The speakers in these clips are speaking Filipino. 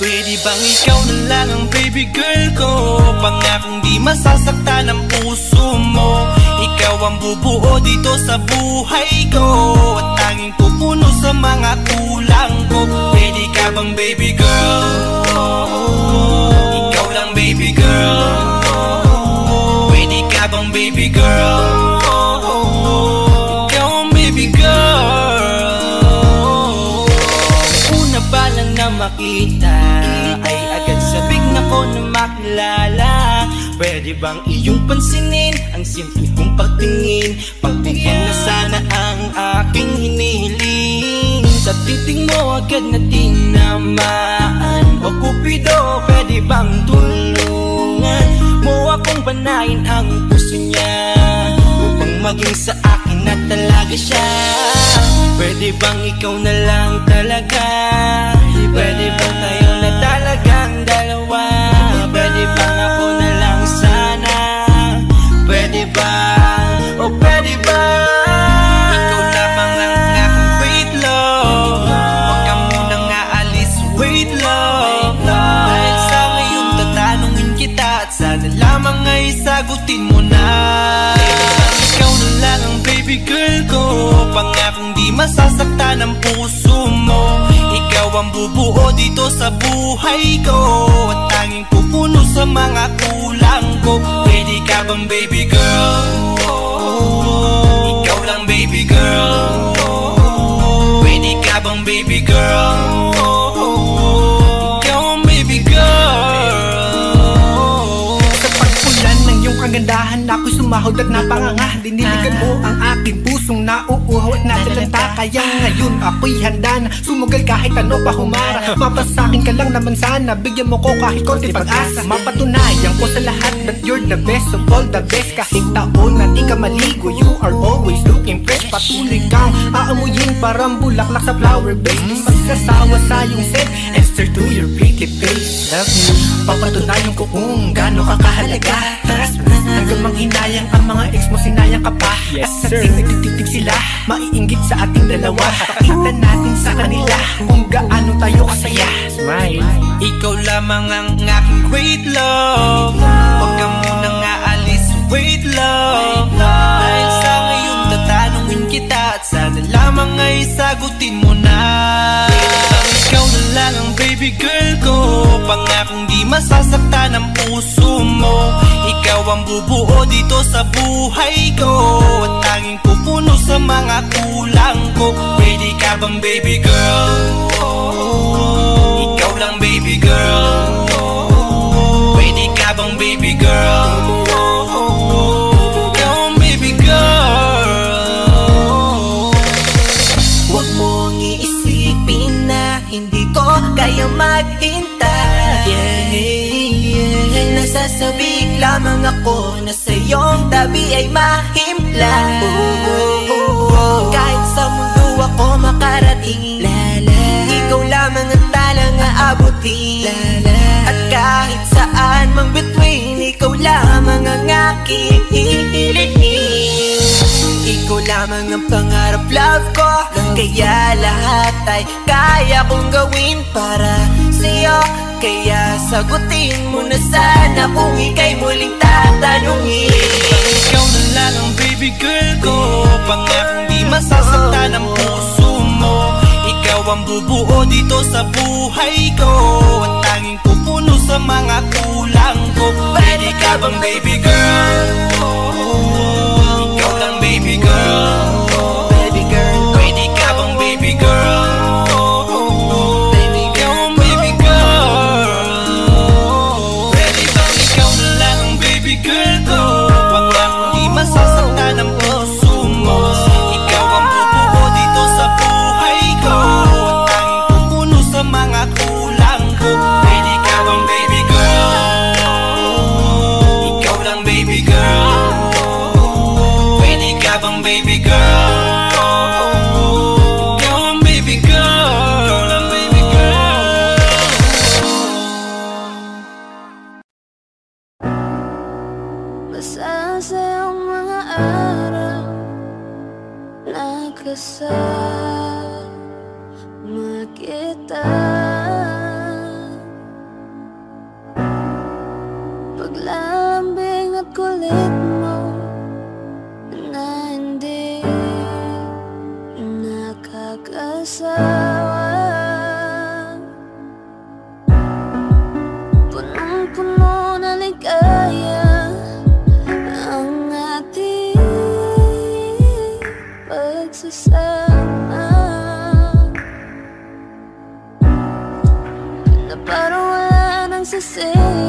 Pwede bang ikaw na lang ang baby girl ko? Pangakong di masasaktan ang puso mo. Ikaw ang bubuo dito sa buhay ko. At tanging pupuno sa mga kulang ko. Pwede ka bang baby girl? Ikaw lang baby girl. Pwede ka bang baby girl? Ikaw ang baby girl. Una pa na makita makilala Pwede bang iyong pansinin Ang simple kong pagtingin? Pagbigyan na sana ang aking hinihiling Sa titing mo agad na tinamaan. O kupido, pwede bang tulungan Mo akong banayin ang puso niya? Upang maging sa akin na talaga siya. Pwede bang ikaw na lang talaga? Pwede bang tayo Pwede ako na lang sana. Pwede ba? O pwede ba? Ikaw lamang ang aking wait love Huwag ka aalis wait love Dahil sa tatanungin kita sana lamang ay sagutin mo na. Pwede ikaw na lang ang baby girl ko. Pangakong di masasaktan ang puso mo. Ikaw ang bubuo dito sa buhay ko. At tanging pupuno sa mga kulang ko Pwede ka bang baby girl? Sumahod at napanganga Diniligan mo ang aking pusong nauuhaw at natalanta Kaya ngayon ako'y handa na. Sumugal kahit ano pa humara. Mapasakin ka lang naman sana. Bigyan mo ko kahit konti pag-asa. Mapatunayan ko sa lahat that you're the best of all the best. Kahit taon na di ka maligo You are always looking fresh. Patuloy kang aamuyin parang bulaklak sa flower base. Di magsasawa sa iyong scent And stare to your pretty face. Love you Papatunayan ko kung gaano ka kahalaga. Taras Hanggang manghinayang ang mga ex mo sinayang ka pa. Yes, At sa sir. ting nagtitig sila. Maiinggit sa ating dalawa. Pakita natin sa kanila Kung gaano tayo kasaya. Smile. Ikaw lamang ang aking great love. Huwag ka munang aalis, wait love. Dahil sa ngayon tatanungin kita At sana lamang ay sagutin mo na. Ikaw na lang ang baby girl ang bubuo dito sa buhay ko. At tanging pupuno sa mga kulang ko. Pwede ka bang baby girl? Ikaw lang baby girl. Pwede ka bang baby girl ako na sa iyong tabi ay mahimpla Kahit sa mundo ako makarating Ikaw lamang ang talang aabutin. At kahit saan mang between Ikaw lamang ang aking hihilihin ikaw lamang ang pangarap love ko. Kaya lahat ay kaya kong gawin para sa'yo Kaya sagutin mo na sana kung ika'y muling tatanungin. Ikaw na lang ang baby girl ko Pangakong di masasaktan ang puso mo. Ikaw ang bubuo dito sa buhay ko At tanging pupuno sa mga kulang ko. Pwede ka bang baby girl? Ikaw say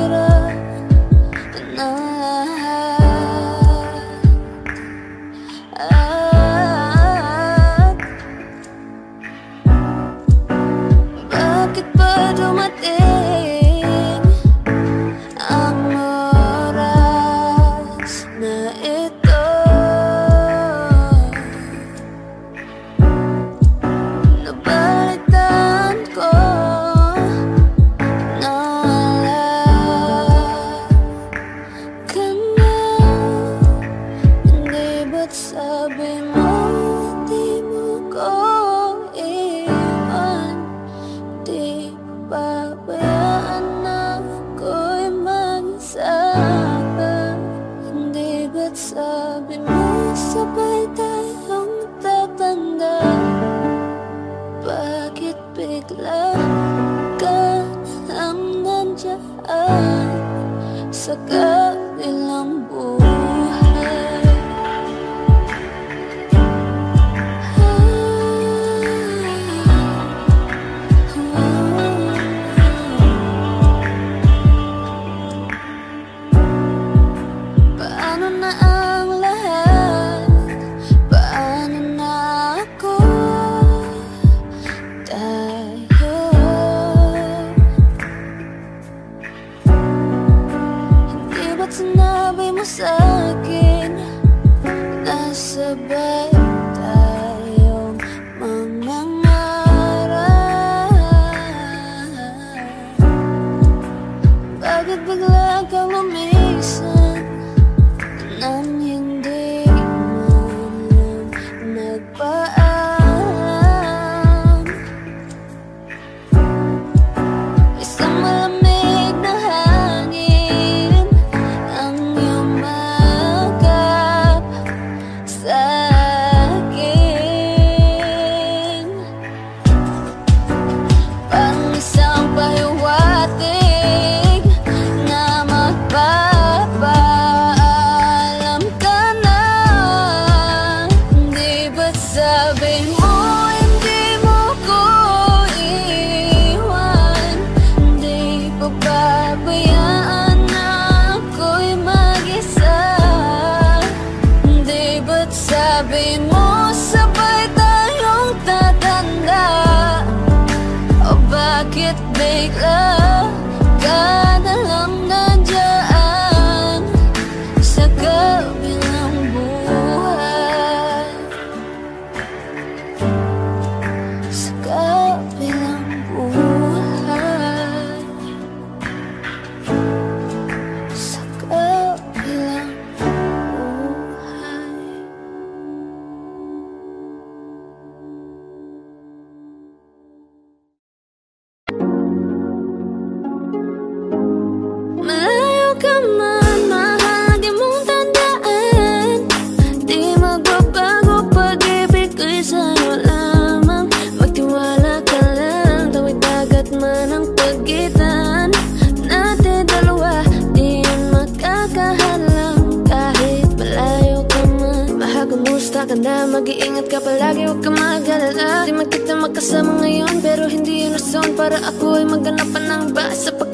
Oh. kasama ngayon Pero hindi yun rason para ako ay maghanap pa ng basa Pag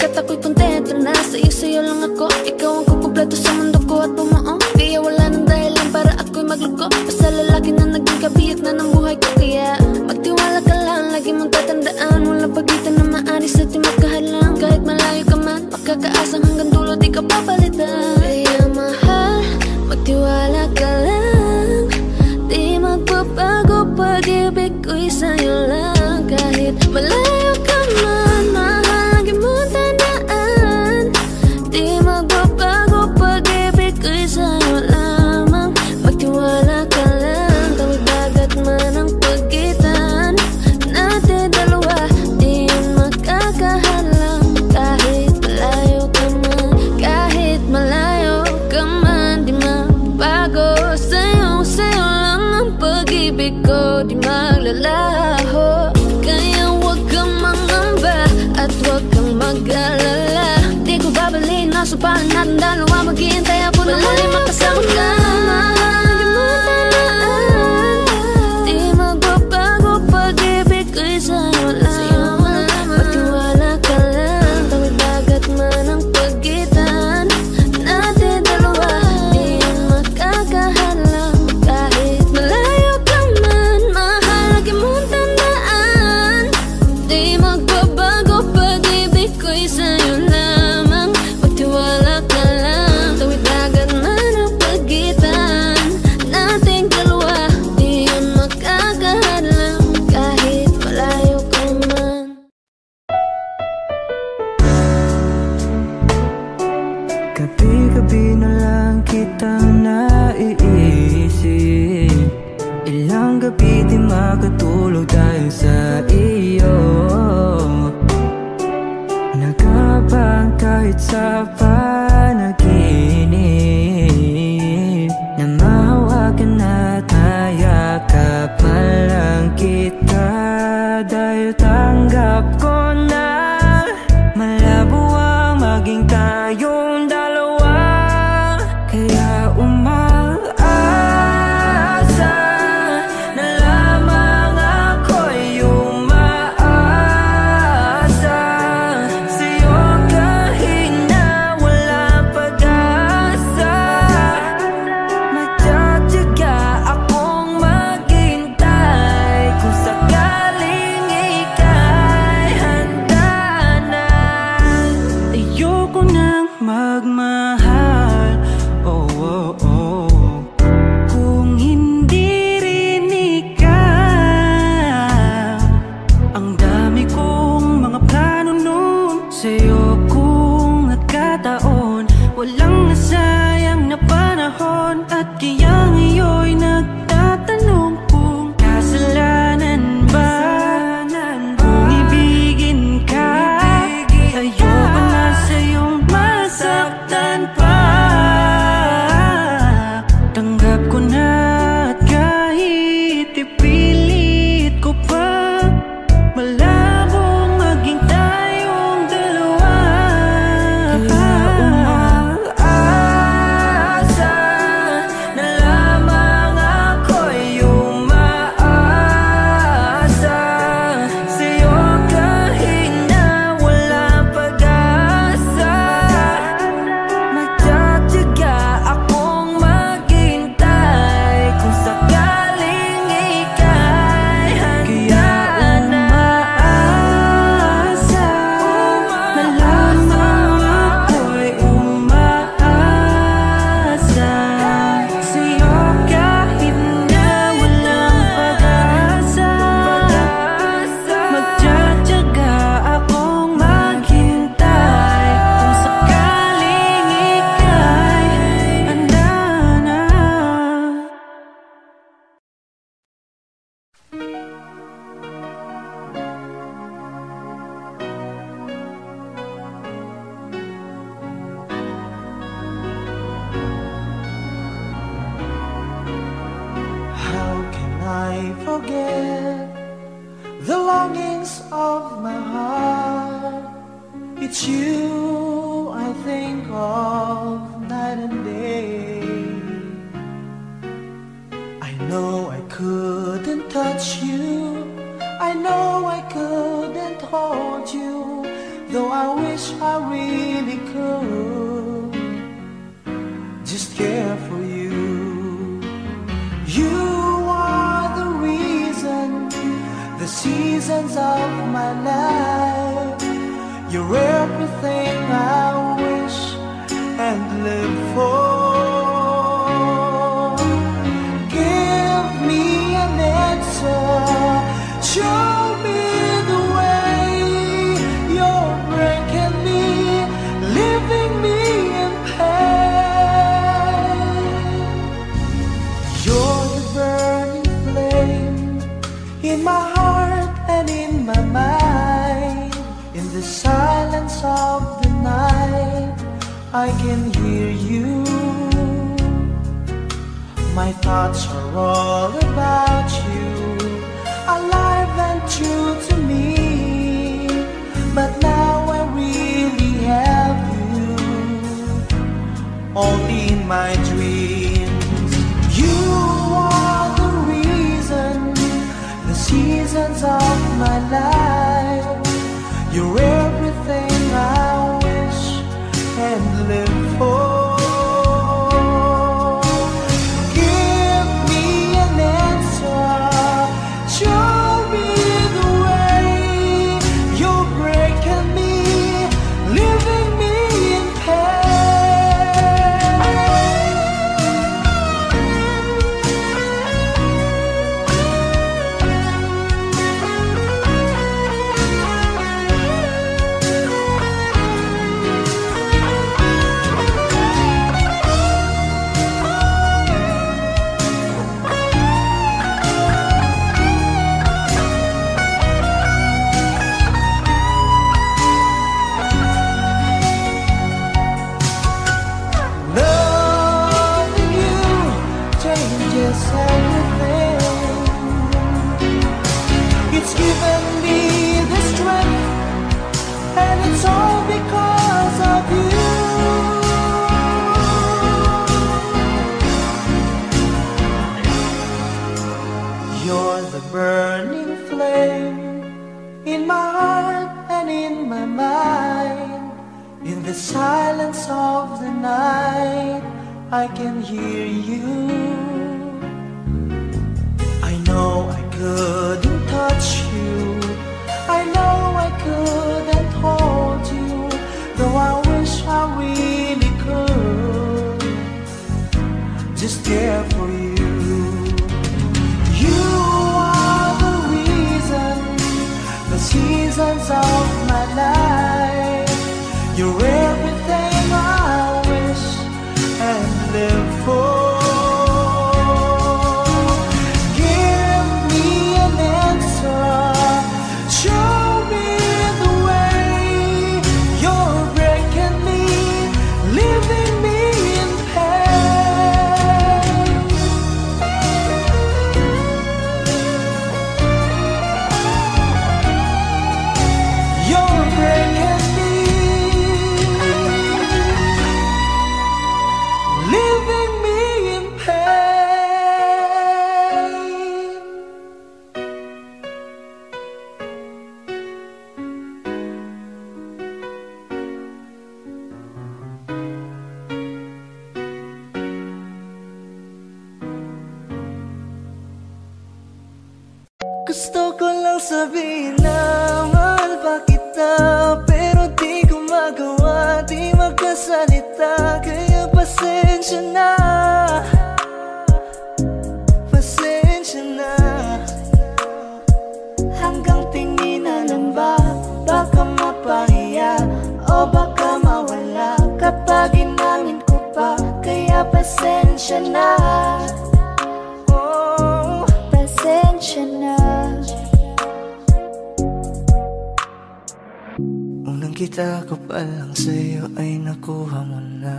lang sa'yo ay nakuha mo na.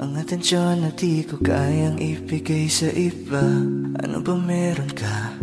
Ang atensyon na di ko kayang ibigay sa iba. Ano ba meron ka?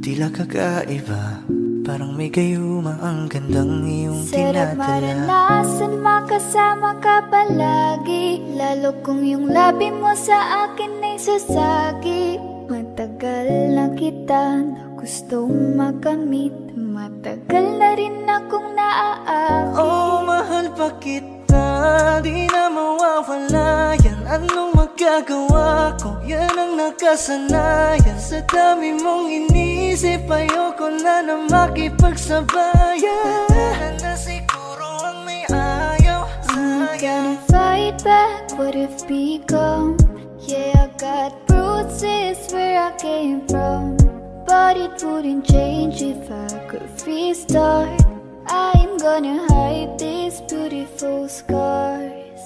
Tila kakaiba. Parang may gayuma ang gandang iyong Sarap tinatala maranasan makasama ka palagi. Lalo kung yung labi mo sa akin ay sasagi. Matagal na kita na gustong makamit Matagal na rin akong naaakit. Oh, mahal pa kita Di na mawawala yan. Anong magagawa ko? Yan ang nakasanayan. Sa dami mong inisip Ayoko na na makipagsabayan. Na na siguro ang may ayaw I'm sa'yo gonna fight back what if become. Yeah, I got bruises where I came from But it wouldn't change. If I could restart I'm gonna hide these beautiful scars.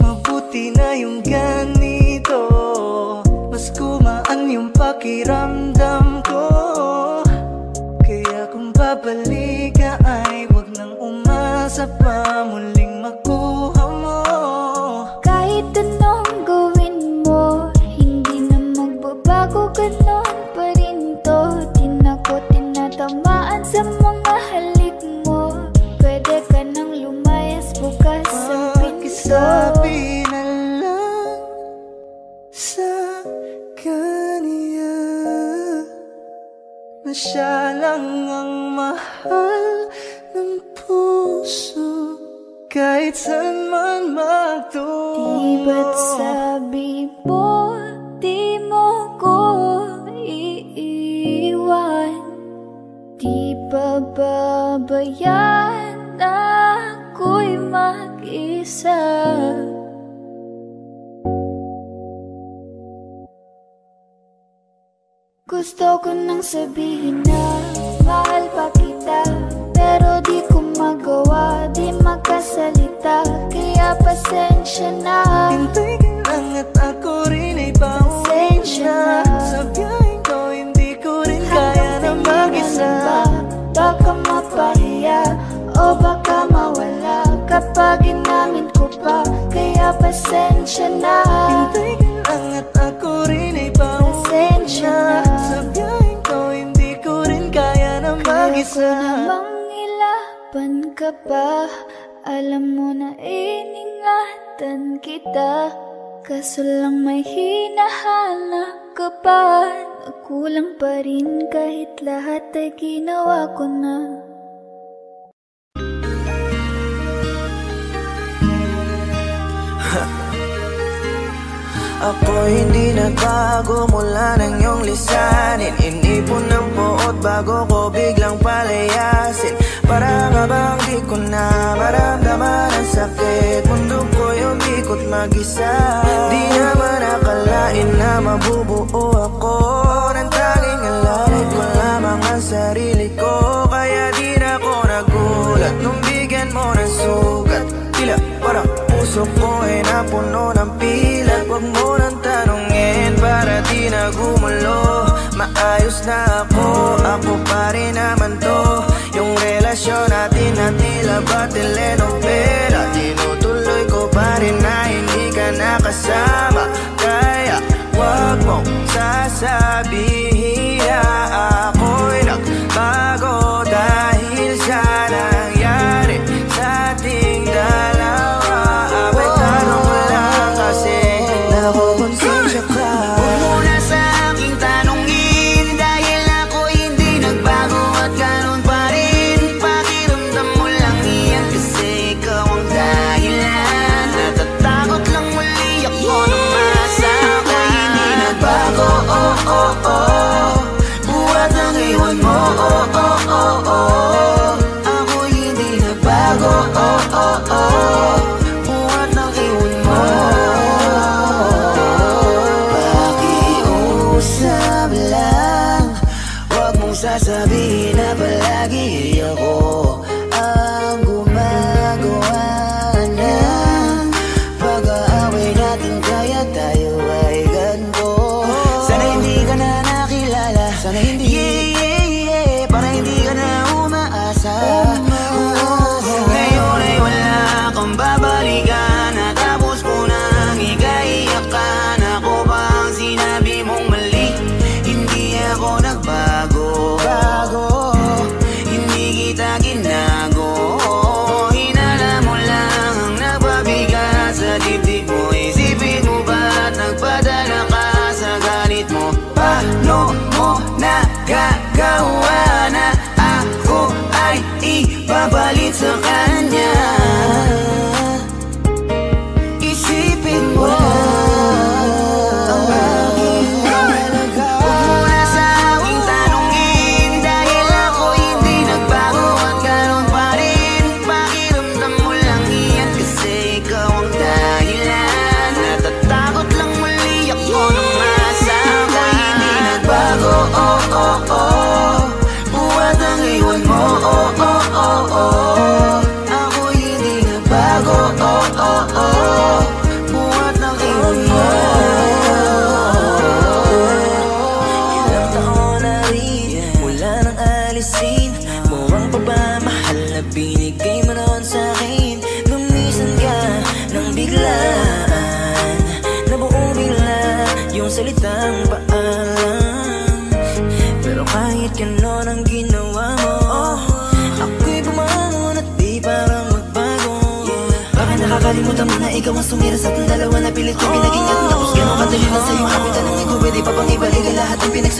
Mabuti na yung ganito. Mas kumaan yung pakiramdam ko. Kaya kung babalik ka ay Wag nang umasa pa muling makuha mo. Kahit anong gawin mo Hindi na magbabago Ganon pa tinatamaan sa mga halik mo. Pwede ka nang lumayas bukas sa pinto. Na lang sa kanya Na siya lang ang mahal ng puso. Kahit saan man magtungo Di ba't sabi mo Di mo ko iiwan Di pa babayaan Ako'y mag-isa. Gusto ko nang sabihin na Mahal pa kita Pero di ko magawa Di makasalita Kaya pasensya na. Hintay lang at ako ka ba? Alam mo na iningatan kita. Kaso lang may hinahanap ka pa. Nagkulang pa rin kahit lahat ay ginawa ko na. Ako hindi nagbago mula ng iyong lisanin. Inipon ng poot bago ko biglang palayasin. Para nga bang di ko na maramdaman ang sakit. Mundo ko'y umikot mag-isa. Di naman akalain na mabubuo ako. Ng tanging alalit ko lamang ang sarili ko. Kaya di na ko nagulat. Nung bigyan mo ng sugat Tila parang puso ko ay napuno ng pilat Huwag mo nang tanongin para di na gumulo. Maayos na ako, ako pa rin naman to relasyon natin na tila ba telenopela Tinutuloy ko pa rin na hindi ka nakasama. Kaya wag mong sasabihin Ako'y nagbago dahil sana Bye bye.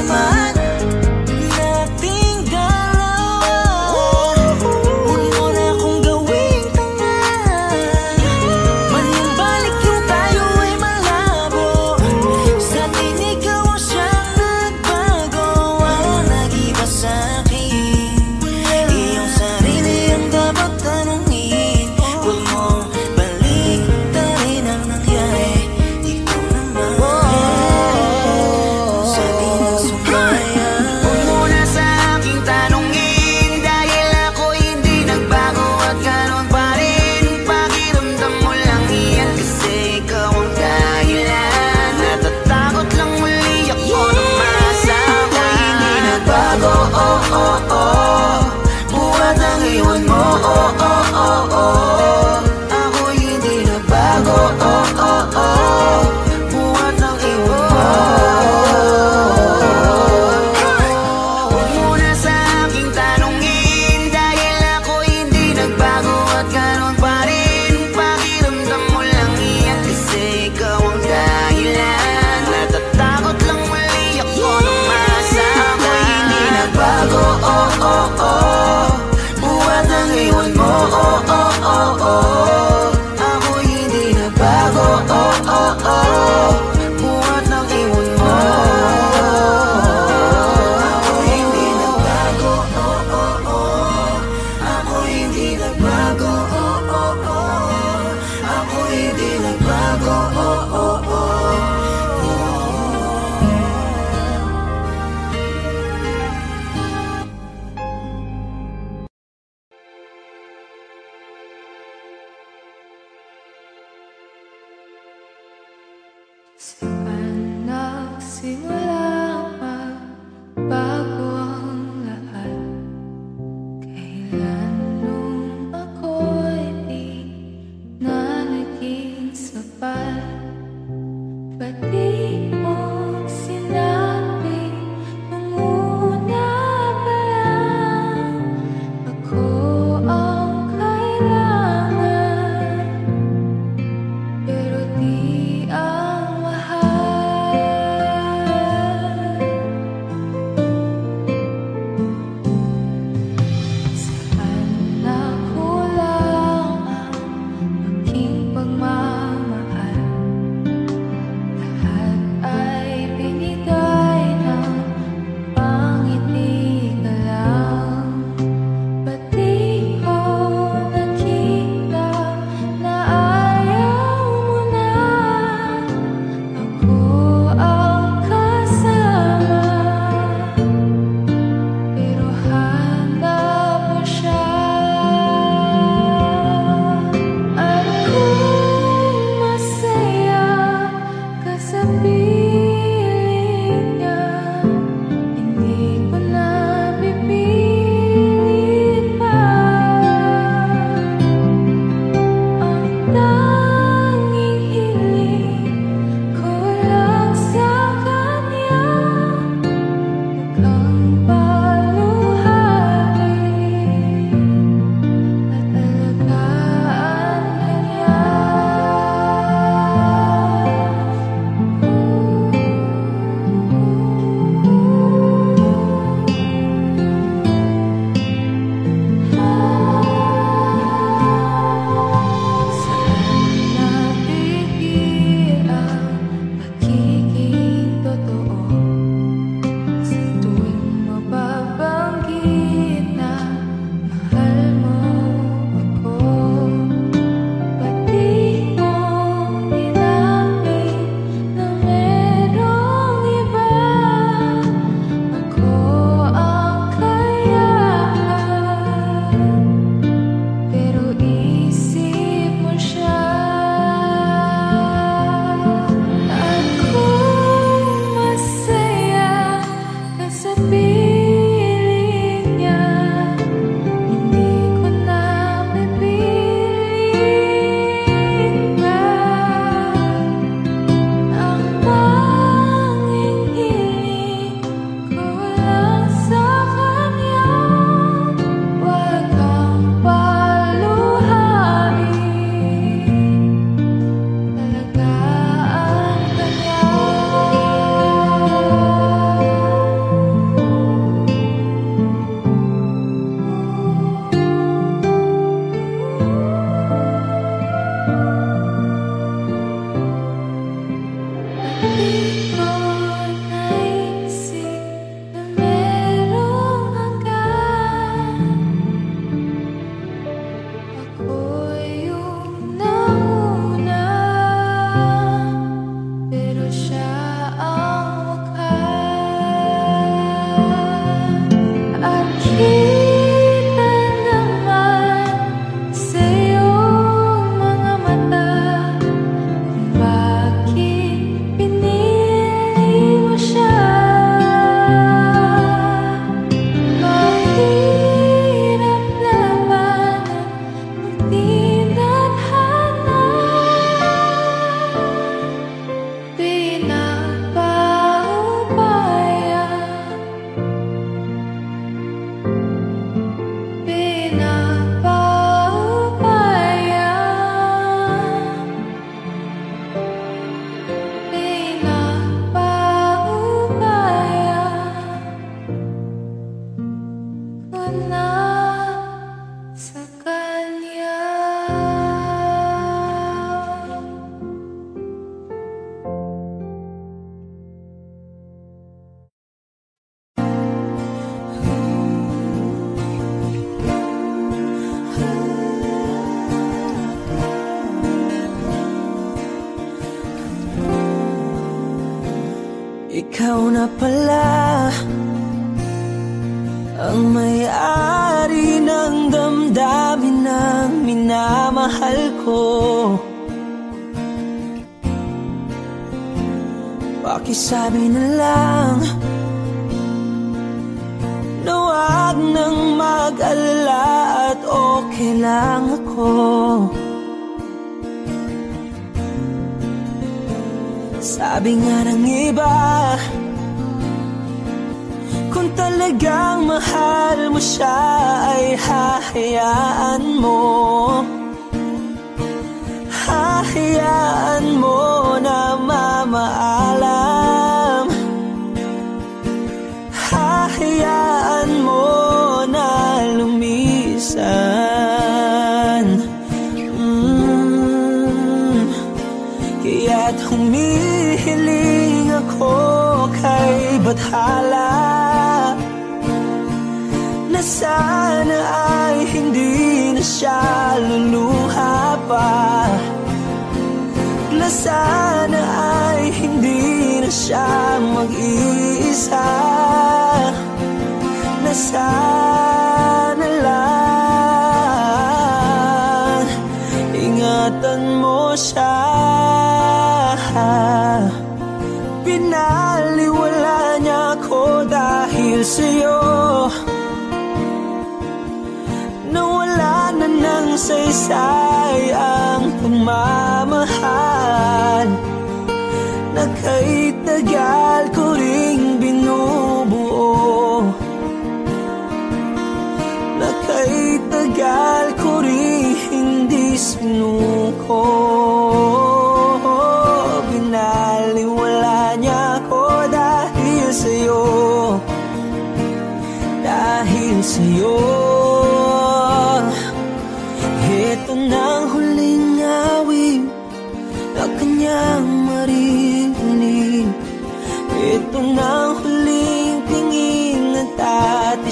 my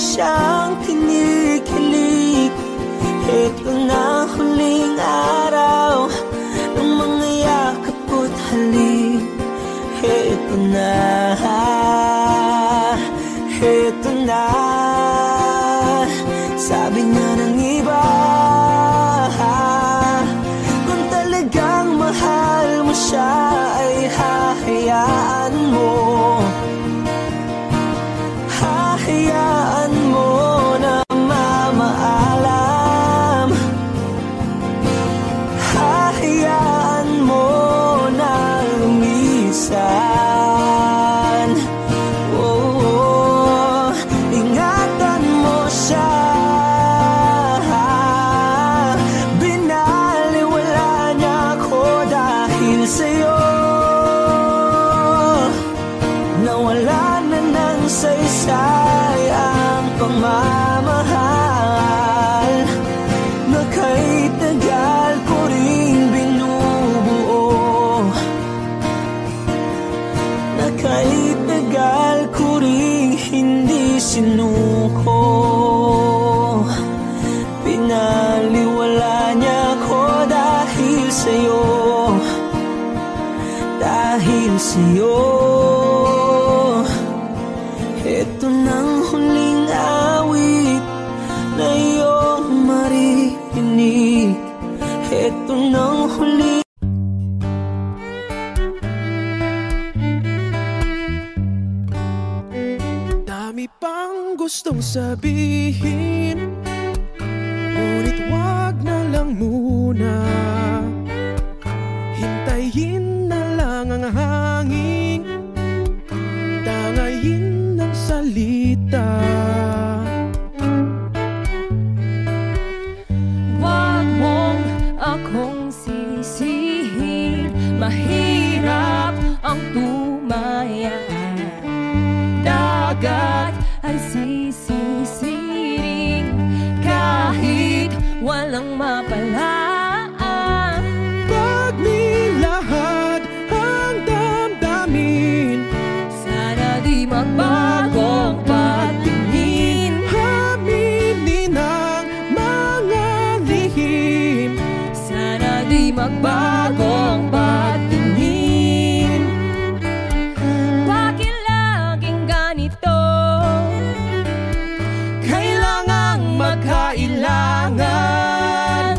笑 sabihin di magbago ang pagtingin Bakit laging ganito? Kailangang magkailangan.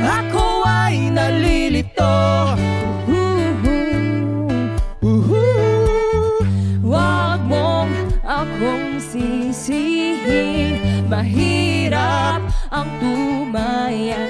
Ako ay nalilito. Huwag mong akong sisihin. Mahirap ang tumayan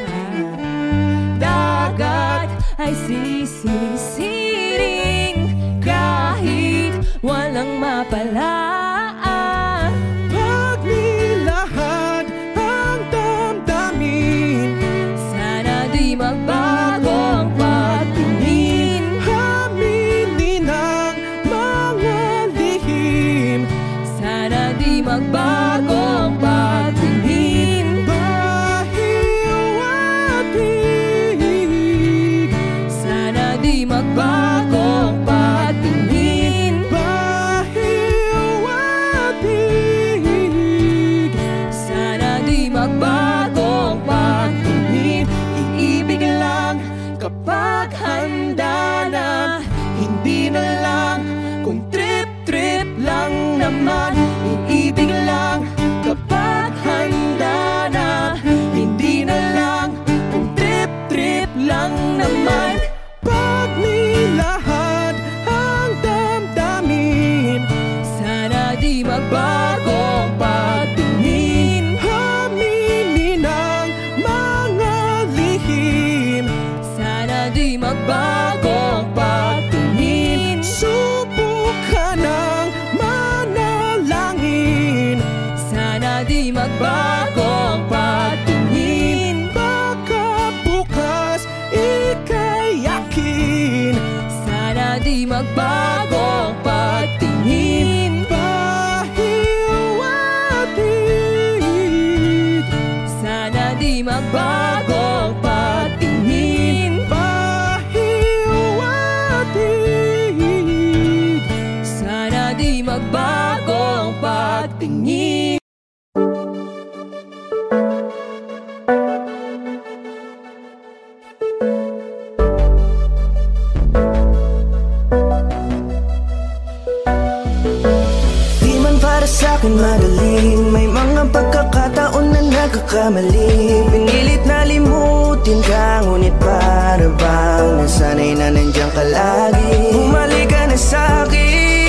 para sa'kin magaling May mga pagkakataon na nagkakamali. Pinilit na limutin ka Ngunit para bang Nasanay na nandiyan ka lagi. Bumalik ka na sa'kin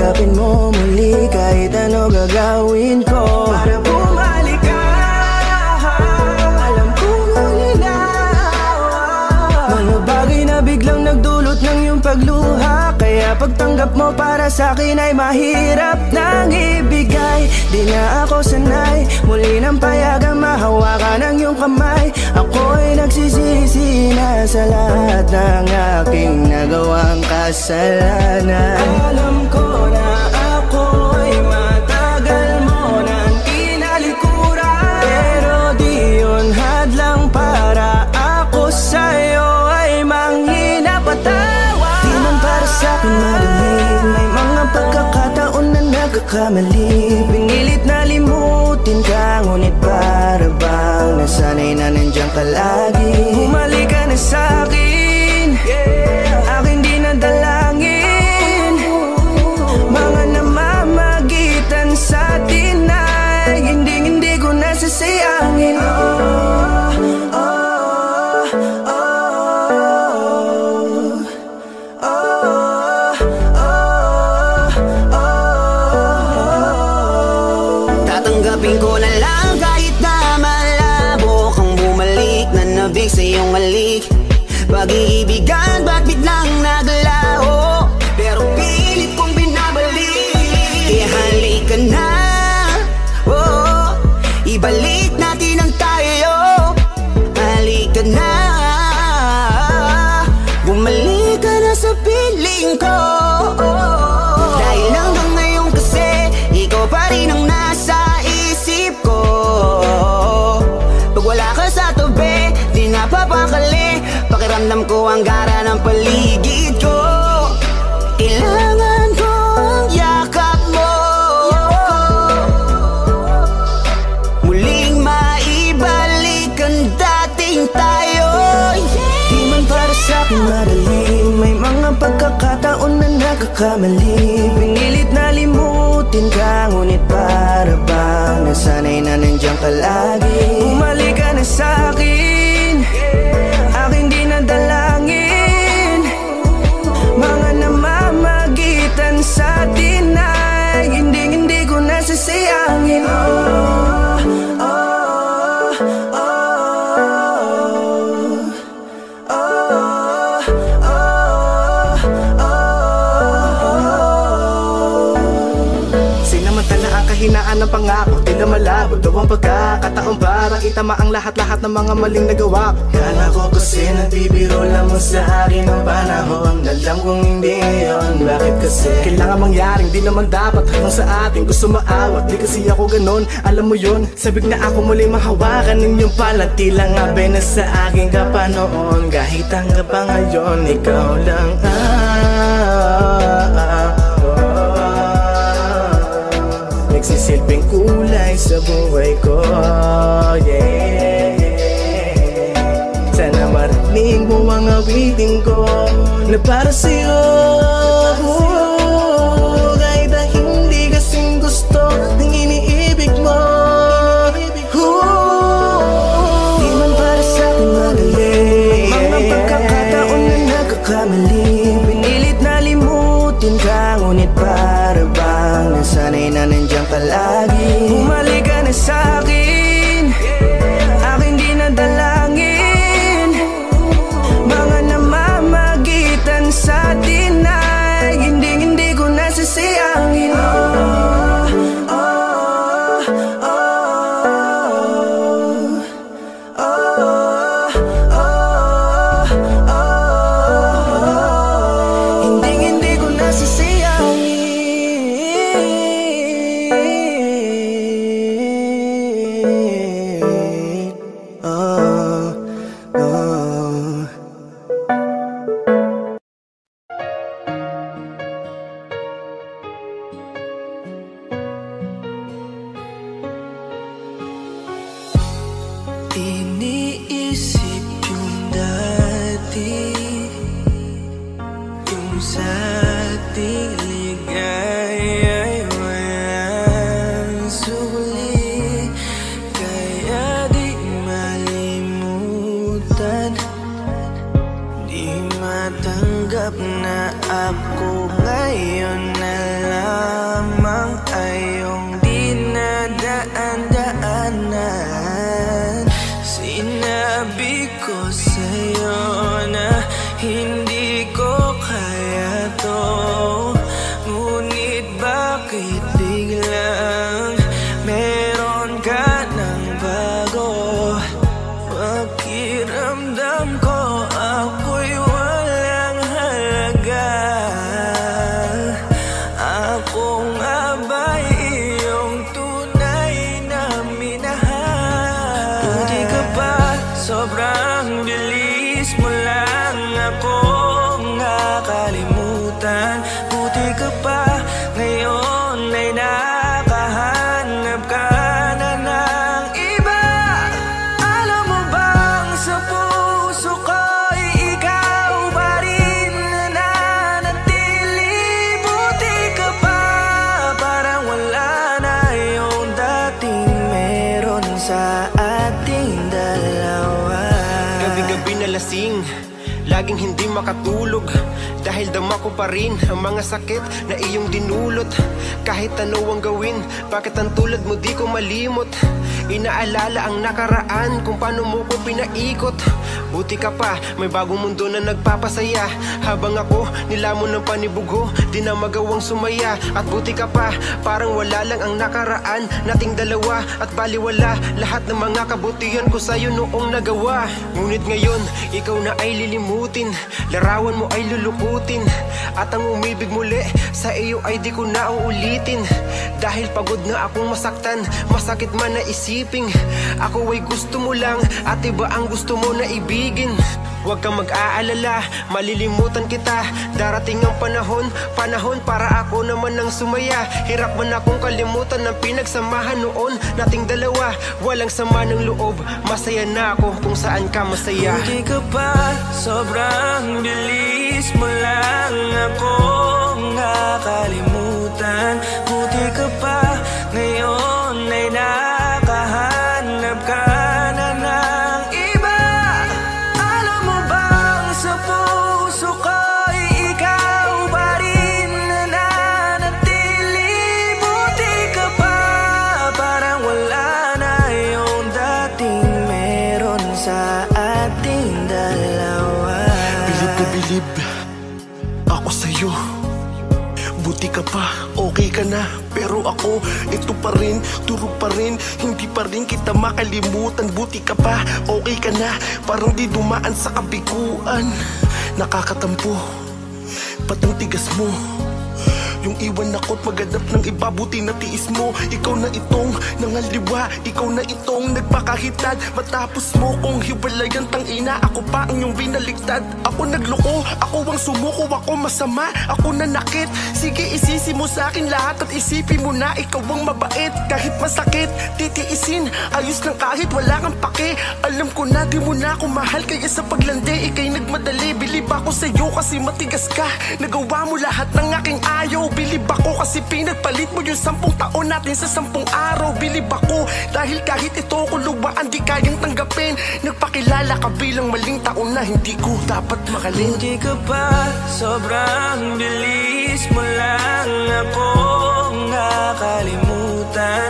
Tanggapin mo muli kahit ano gagawin ko. Para bumalik ka Alam kong ulinaw Mga bagay na biglang nagdulot ng iyong pagluha. Kaya pagtanggap mo para sa akin ay mahirap nang ibigay. Di na ako sanay Muli nang payagang mahawakan ang iyong kamay. Ako'y nagsisisi na sa lahat ng aking nagawang kasalanan. Alam ko na ako'y matagal mo nang tinalikuran Pero di yun hadlang para ako sa'yo ay manghina patawa Di man para sa'kin mga pagkakataon na nagkakamali. Pinilit na limutin ka Ngunit para bang nasanay na nandiyan ka lagi? Bumalik ka na sa'kin Aking di na napapakali. Pakiramdam ko ang gara ng paligid ko. Kailangan ko ang yakap mo. Muling maibalik ang dating tayo. Di man para sa'kin madali May mga pagkakataon na nagkakamali Pinilit na limutin ka Ngunit para bang nasanay na nandiyan ka lagi Bumalik na sa'kin dalangin. Mga namamagitan sa atin Hindi hindi ko nasasayangin oh, pagkakataon Para itama ang lahat-lahat ng mga maling nagawa. Kala ko kasi nagbibiro lamang sa akin ang panahon. Alam kong hindi yun, bakit kasi? Kailangan mangyaring di naman dapat. Hanggang sa ating gusto maawat. Di kasi ako ganon, alam mo yun? Sabik na ako muli mahawakan Ninyong palat Tila nga na sa akin ka pa noon Kahit hanggang pa ngayon Ikaw lang. Ah, ah, ah, Nagsisilbing kulay sa buhay ko Yeah. Sana marinig mo ang ko Na para sa'yo Iniisip yung dati Yung sa ating Dahil dama ko pa rin Ang mga sakit na iyong dinulot. Kahit ano ang gawin Bakit ang tulad mo di ko malimot? Inaalala ang nakaraan Kung paano mo ko pinaikot. Buti ka pa, may bagong mundo na nagpapasaya. Habang ako, nilamon ng panibugo Di na magawang sumaya. At buti ka pa, parang wala lang ang nakaraan Nating dalawa. At baliwala Lahat ng mga kabutihan ko sa'yo noong nagawa. Ngunit ngayon, ikaw na ay lilimutin Larawan mo ay lulukutin. At ang umibig muli sa iyo ay di ko na uulitin Dahil pagod na akong masaktan Masakit man na isiping Ako ay gusto mo lang At iba ang gusto mo na ibigin Huwag kang mag-aalala, malilimutan kita. Darating ang panahon, panahon para ako naman ang sumaya. Hirap man akong kalimutan ng pinagsamahan noon. Nating dalawa, walang sama ng loob. Masaya na ako kung saan ka masaya. Buti ka pa, sobrang bilis. Mo lang akong nakalimutan okay ka na Pero ako, ito pa rin Turog pa rin, hindi pa rin kita makalimutan Buti ka pa, okay ka na. Parang di dumaan sa kabiguan. Nakakatampo Ba't ang tigas mo? Yung iwan ako't maganap ng iba Buti na tiis mo. Ikaw na itong nangaliwa Ikaw na itong nagpakahitad Matapos mo kong hiwalayan tang ina Ako pa ang iyong binaligtad Ako nagloko Ako ang sumuko Ako masama Ako nanakit. Sige isisi mo sa akin lahat At isipin mo na ikaw ang mabait. Kahit masakit Titiisin Ayos lang kahit wala kang pake. Alam ko na di mo na ako mahal Kaya sa paglandi Ika'y nagmadali. Bilib ako sa'yo kasi matigas ka. Nagawa mo lahat ng aking ayaw Bilib ako kasi pinagpalit mo yung sampung taon natin sa sampung araw. Bilib ako dahil kahit ito ko luwaan di kayang tanggapin. Nagpakilala ka bilang maling taon na hindi ko dapat makalin Hindi ka pa sobrang bilis mo lang ako nakalimutan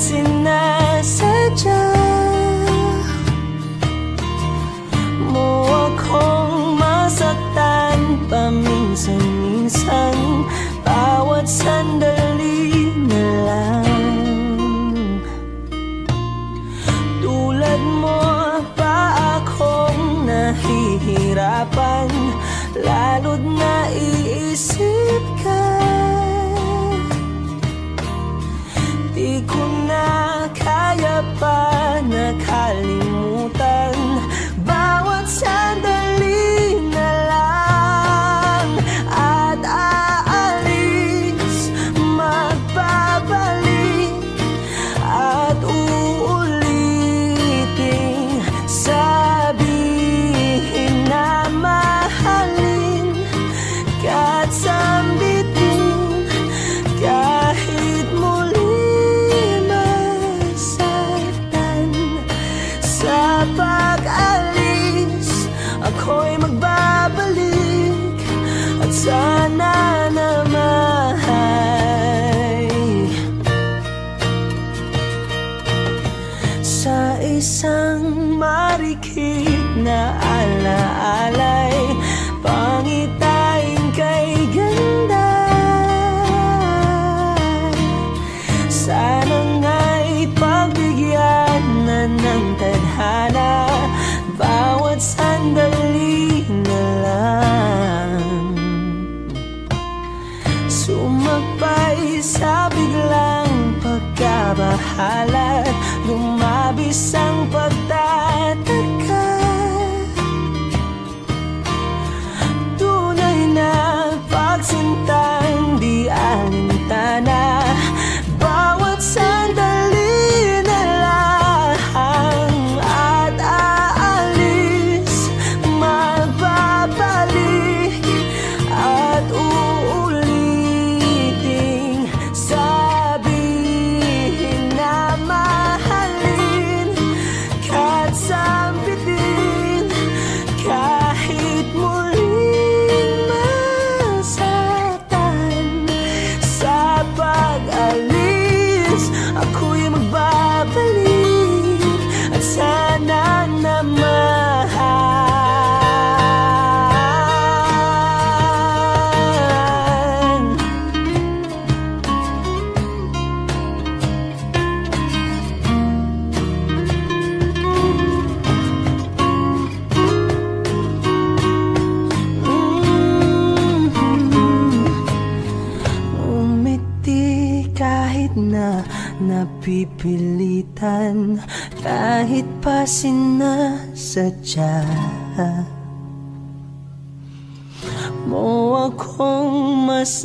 Kahit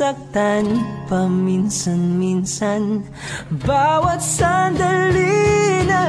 akong masaktan paminsan-minsan. Bawat sandali na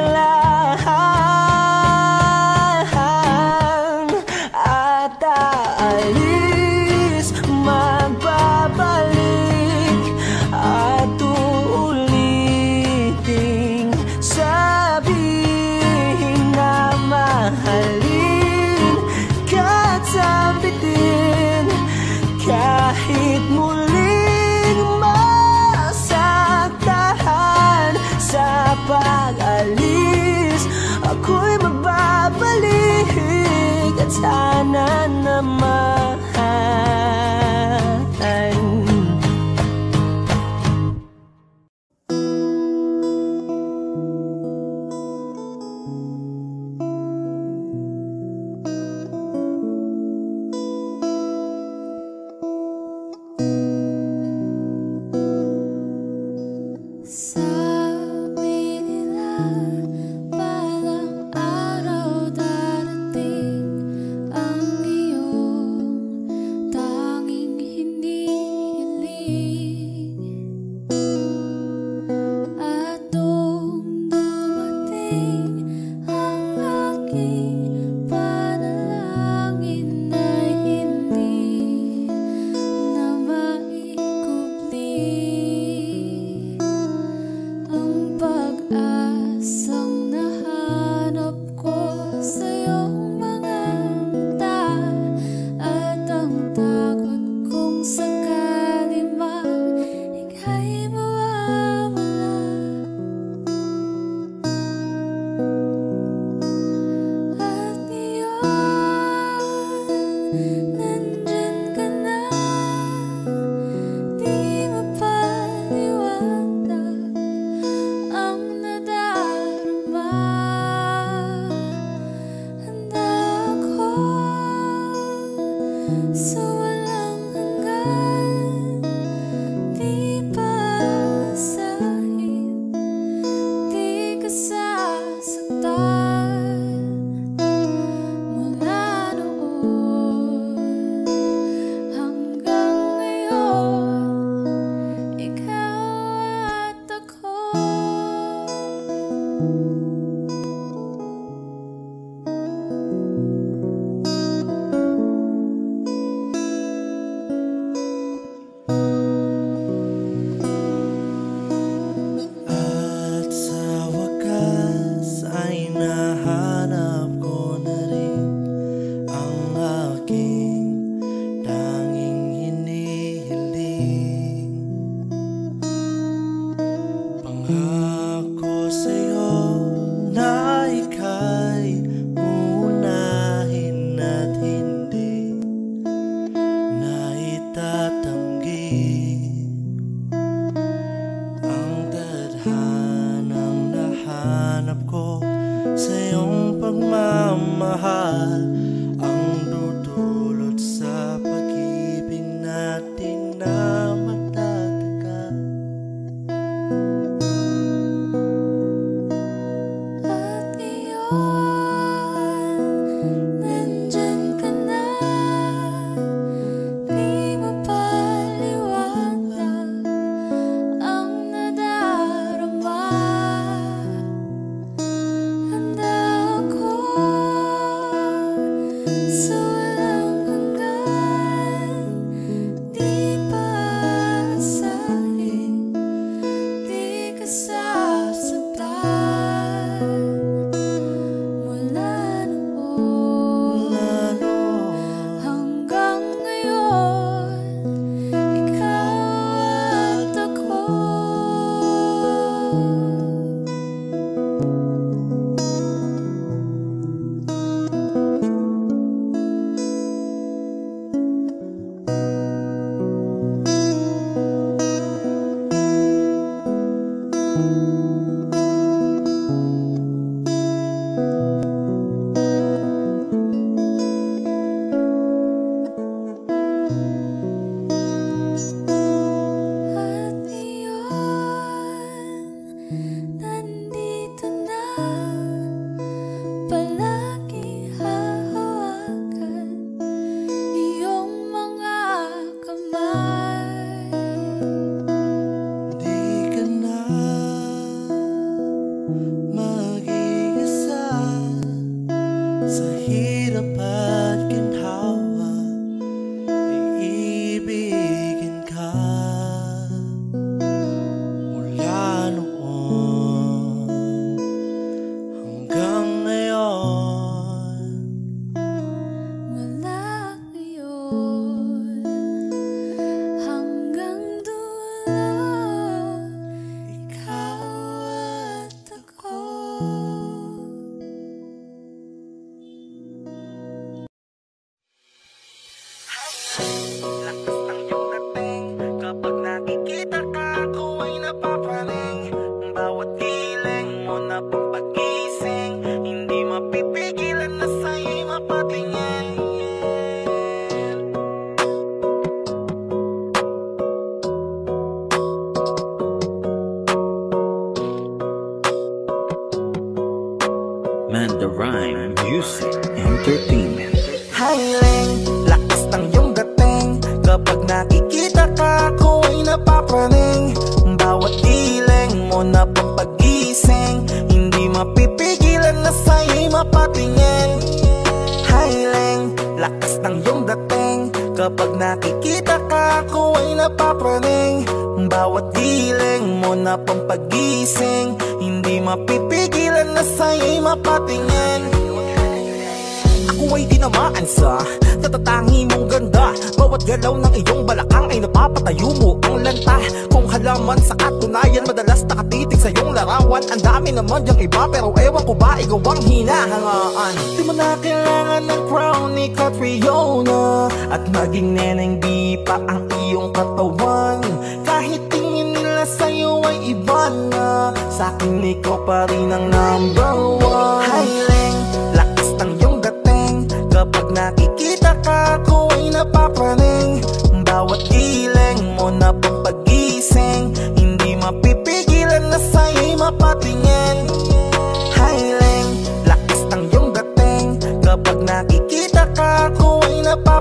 yung iba Pero ewan ko ba ikaw ang hinahangaan? Di mo na kailangan ng crown ni Catriona At maging neneng di pa ang iyong katawan. Kahit tingin nila sa'yo ay iba na Sa'kin ikaw pa rin ang number one. Highling, lakas ng iyong dating. Kapag nakikita ka ako ay napapraning Bawat giling mo na pampagising Hindi mapipigilan na sa'yo'y mapatingin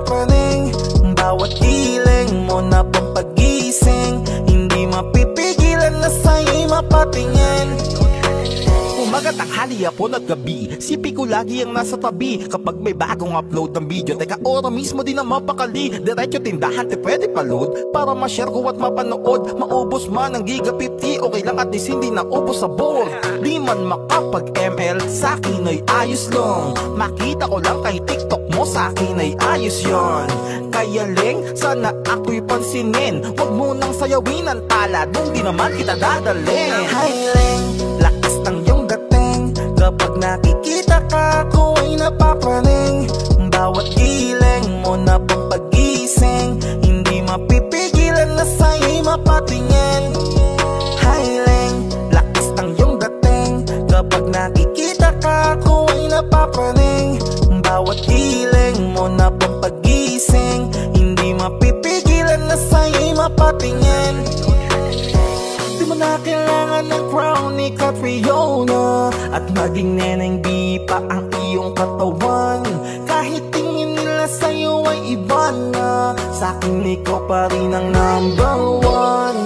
ay napapraning Bawat giling mo na pampagising Hindi mapipigilan na sa'yo'y mapatingin tanghali, hapon at gabi. Sipi ko lagi ang nasa tabi. Kapag may bagong upload ng video Teka, ora mismo din ang mapakali. Diretso tindahan, te pwede pa-load Para ma-share ko at mapanood Maubos man ang giga 50 Okay lang at least hindi na ubos sa board. Di man makapag-ML Sa'kin ay ayos lang Makita ko lang kay TikTok mo Sa'kin ay ayos yon. Kaya leng, sana ako'y pansinin. Huwag mo nang sayawin ang tala Doon di naman kita dadalhin. Hi Leng, Kapag nakikita ka ako ay napapraning Bawat giling mo na pampagising Hindi mapipigilan na sa'yo'y mapatingin. Highling, lakas ng iyong dating. Kapag nakikita ka ako ay napapraning Bawat giling mo na pampagising Hindi mapipigilan na sa'yo'y mapatingin kailangan ng crown ni Catriona At maging neneng di pa ang iyong katawan. Kahit tingin nila sa'yo ay iba na Sa'kin ikaw pa rin ang number one.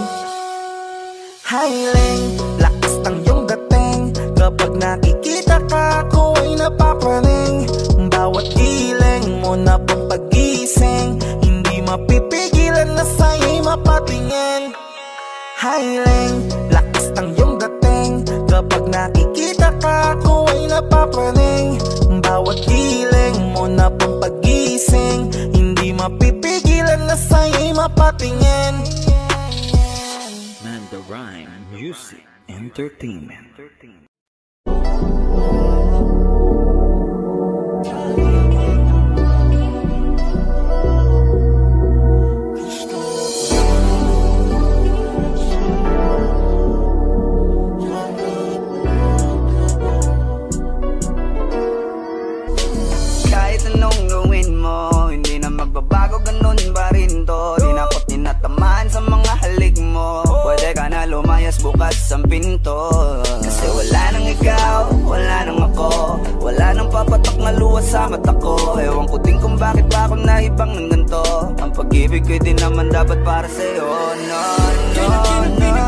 Highling, lakas ng iyong dating. Kapag nakikita ka ako ay napapraning Bawat giling mo na pampagising Hindi mapipigilan na sa'yo'y mapatingin. Highling, Kapag nakikita ka ako ay napapraning Bawat giling mo na pampagising Hindi mapipigilan na sa'yo'y mapatingin Manda Rhyme Music Entertainment. Pinto Kasi wala nang ikaw, wala nang ako. Wala nang papatok na luwa sa mata ko. Ewan ko din kung bakit pa ako naibang ng ganito. Ang pag-ibig ko'y di naman dapat para sa'yo. No, no, no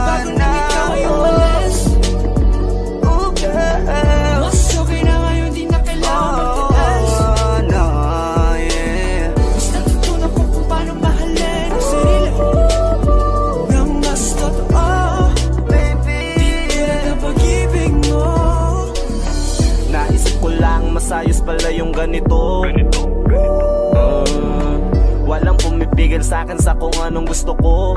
pala yung ganito. Mm, Walang pumipigil sa akin sa kung anong gusto ko.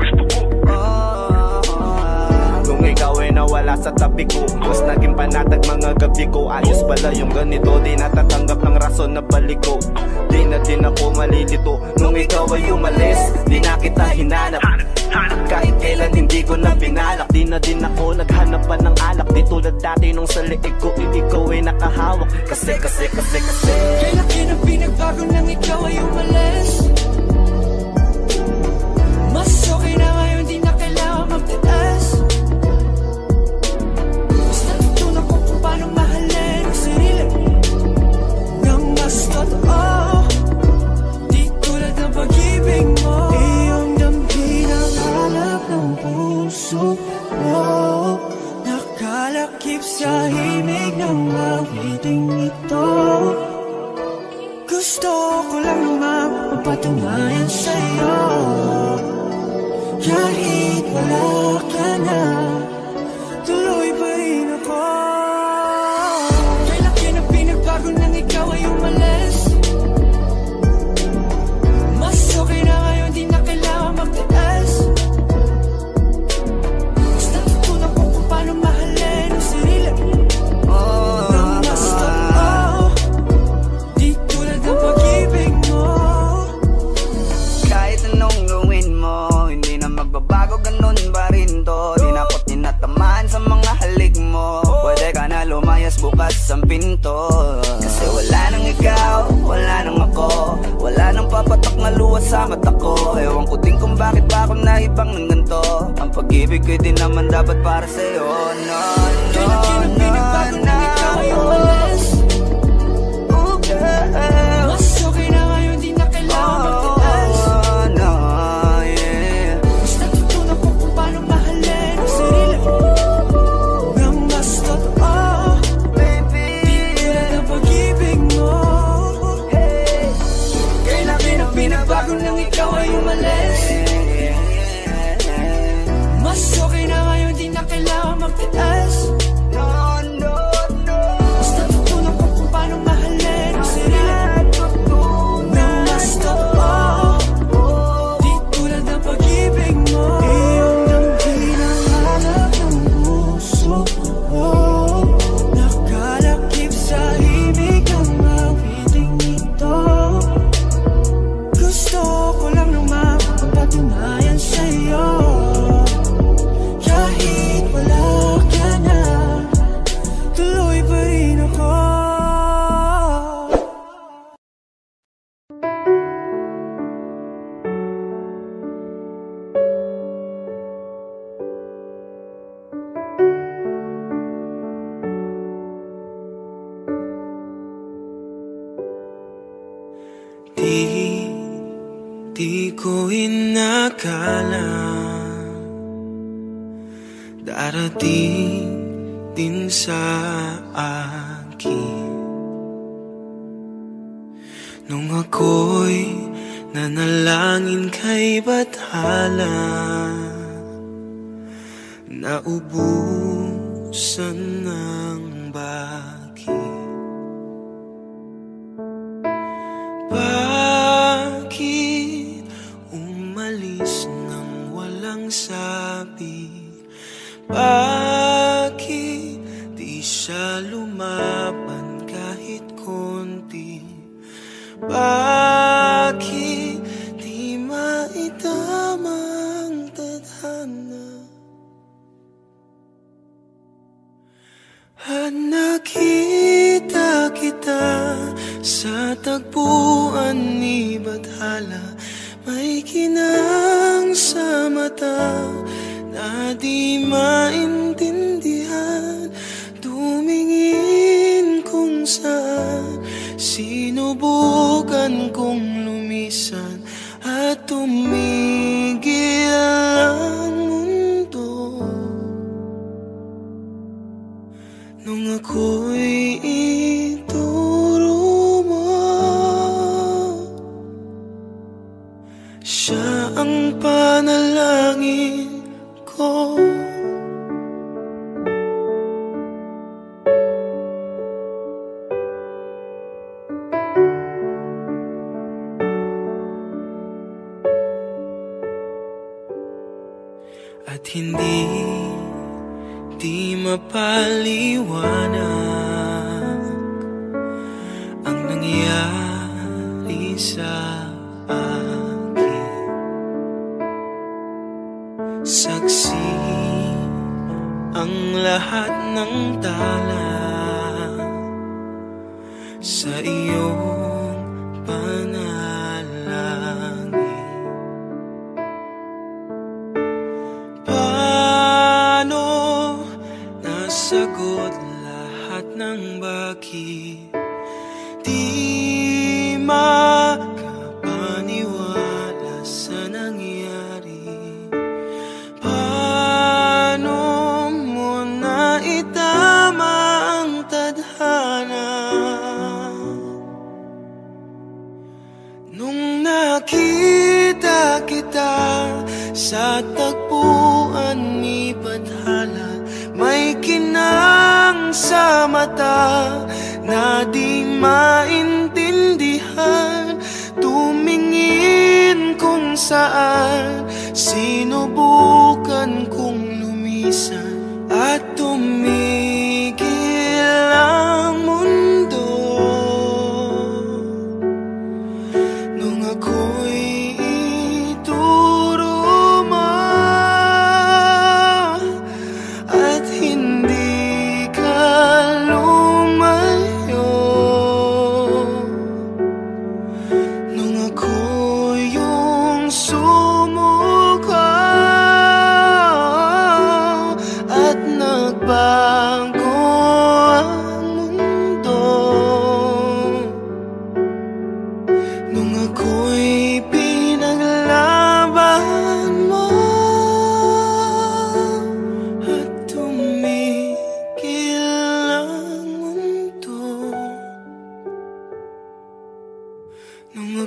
Nung ikaw ay nawala sa tabi ko Mas naging panatag mga gabi ko. Ayos pala yung ganito Di natatanggap ng rason na balik ko. Di na din ako malilito. Nung ikaw ay umalis Di na kita hinanap kahit kailan hindi ko na pinalak Di na din ako naghanap pa ng alak. Di tulad dati nung sa leeg ko Ikaw ay nakahawak. Kasi, kasi, kasi, kasi. Kailan ang pinagbago nang ikaw ay umalis tahimik ng awiting ito. Gusto ko lang mapapatunayan sa'yo. Kahit wala sa mata ko Ewan ko din kung bakit ba ako naibang ng ganito Ang pag-ibig ko'y di naman dapat para sa'yo No, no, no.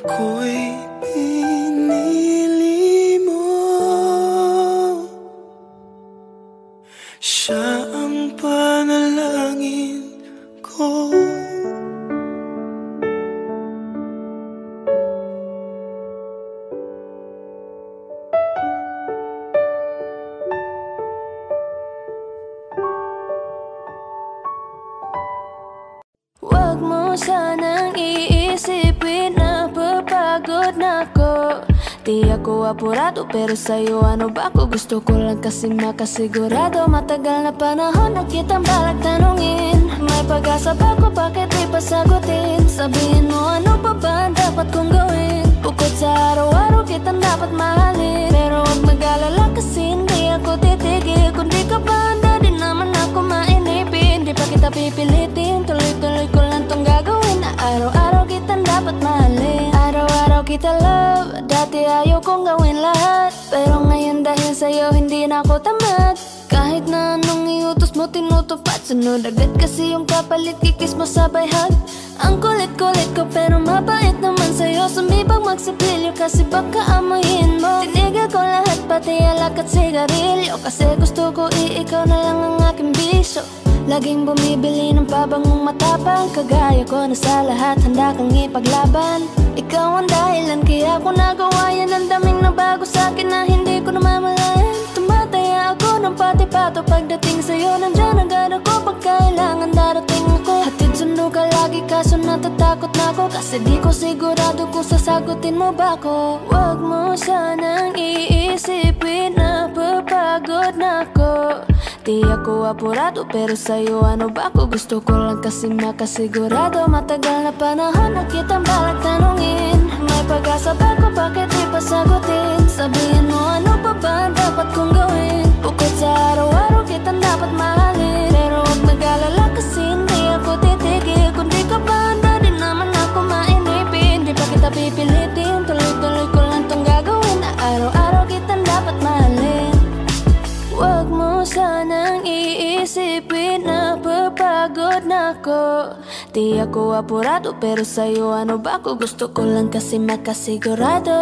Nung pero sa'yo ano ba ako? Gusto ko lang kasi makasigurado. Matagal na panahon na kitang balak tanungin. May pag-asa ba ko bakit di pa Sabihin mo ano pa ba ang dapat kong gawin? Bukod sa araw-araw kitang dapat mahalin. Pero huwag mag-alala kasi hindi ako titigil. Kung di ka pa handa di naman ako mainipin. Di pa kita pipilitin. Tuloy-tuloy ko lang tong gagawin. Na araw-araw kitang dapat mahalin kita love. Dati ayaw kong gawin lahat. Pero ngayon dahil sa'yo hindi na ako tamad. Kahit na anong iutos mo tinutupad Sunod agad kasi yung kapalit kikis mo sabay hug Ang kulit-kulit ko pero mabait naman sa'yo. Sumibang magsipilyo kasi baka amoyin mo. Tinigil ko lahat pati alak at sigarilyo. Kasi gusto ko iikaw na lang ang aking bisyo Laging bumibili ng pabangong matapang Kagaya ko na sa lahat handa kang ipaglaban. Ikaw ang dahilan kaya ko nagawa yan. Ang daming nabago sa akin na hindi ko namamalayan. Tumataya ako ng pati-pato Pagdating sa'yo. Nandyan agad ako Pag kailangan darating Hatid sundo ka lagi kaso natatakot na ako. Kasi di ko sigurado kung sasagutin mo ba ako. Huwag mo sanang iisipin na papagod na ako. Di ako apurado pero sa'yo ano ba ako? Gusto ko lang kasi makasigurado. Matagal na panahon na kitang balak tanungin. May pag-asa ba ko bakit di pa sagutin? Sabihin mo ano pa ba ang dapat kong gawin? Bukod sa araw-araw kitang dapat mahalin. Pero huwag mag-alala kasi di naman ako mainipin. Di pa kita Tuloy-tuloy ko lang tong gagawin. Araw-araw kitang dapat mahalin. Huwag mo sanang iisipin na papagod na ako. Di ako apurado pero sa'yo ano ba ako? Gusto ko lang kasi makasigurado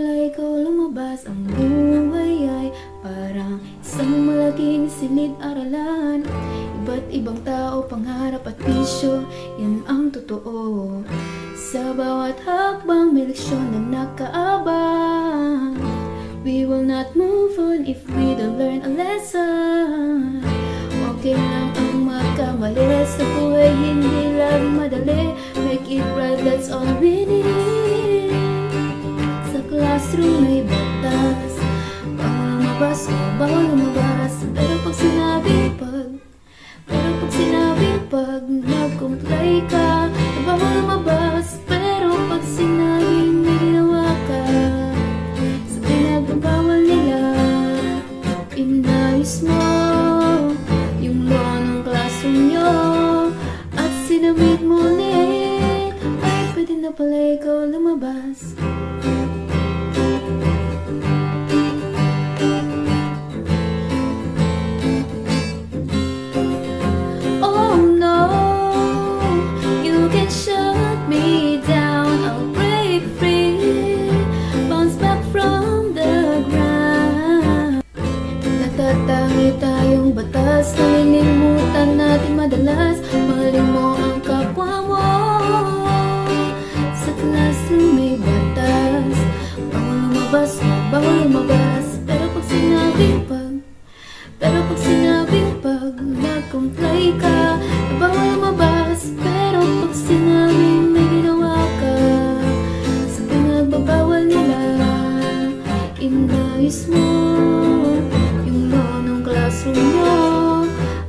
pala ikaw lumabas Ang buhay ay parang isang malaking silid-aralan Iba't ibang tao, pangarap at bisyo Yan ang totoo. Sa bawat hakbang may leksyon na nakaabang. We will not move on if we don't learn a lesson. Okay lang ang magkamali Sa buhay hindi lang madali. Make it right, that's all we need. May batas. Bawal lumabas o oh, lumabas Pero pag sinabi pag Pero pag sinabi pag Nag-comply ka Bawal lumabas. Pero pag sinabi may ginawa ka. Sa pinagbabawal nila Inayos mo Yung law ng klaso nyo. At sinamit mo ni Ay pwede na pala ikaw lumabas. Hindi ka bawal mabas Pero pag sinabing may ginawa ka Sa pinagbabawal nila Inayos mo Yung law ng classroom mo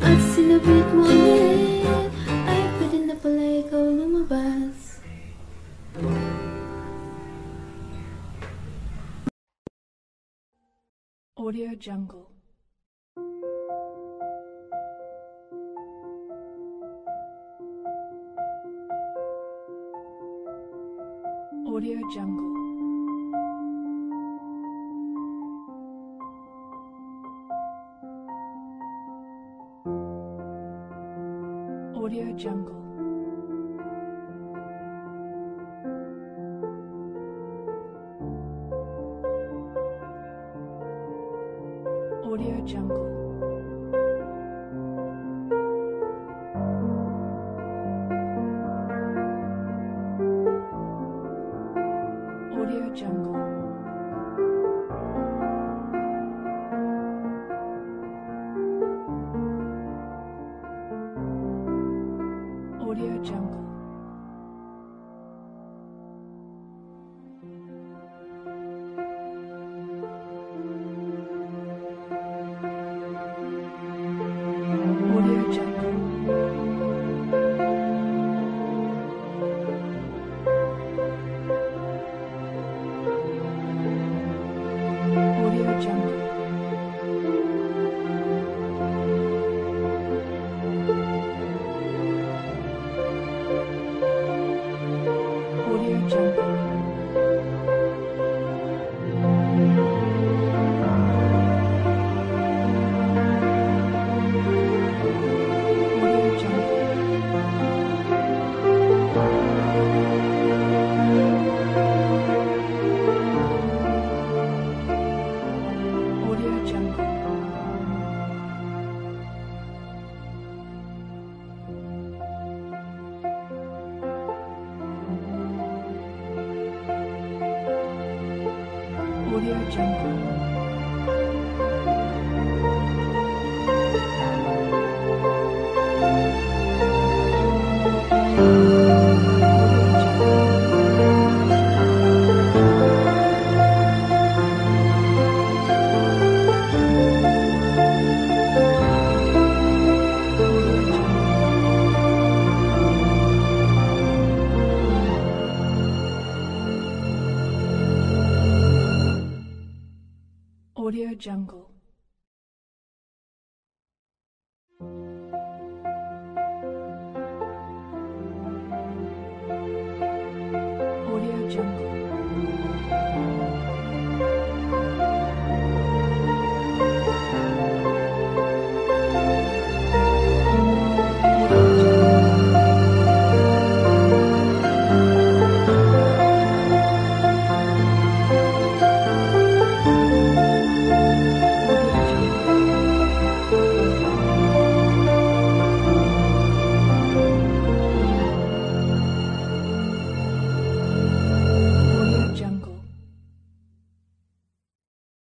At sinabit mo ulit eh. Ay pwede na pala ikaw lumabas. Audio Jungle. Jungle.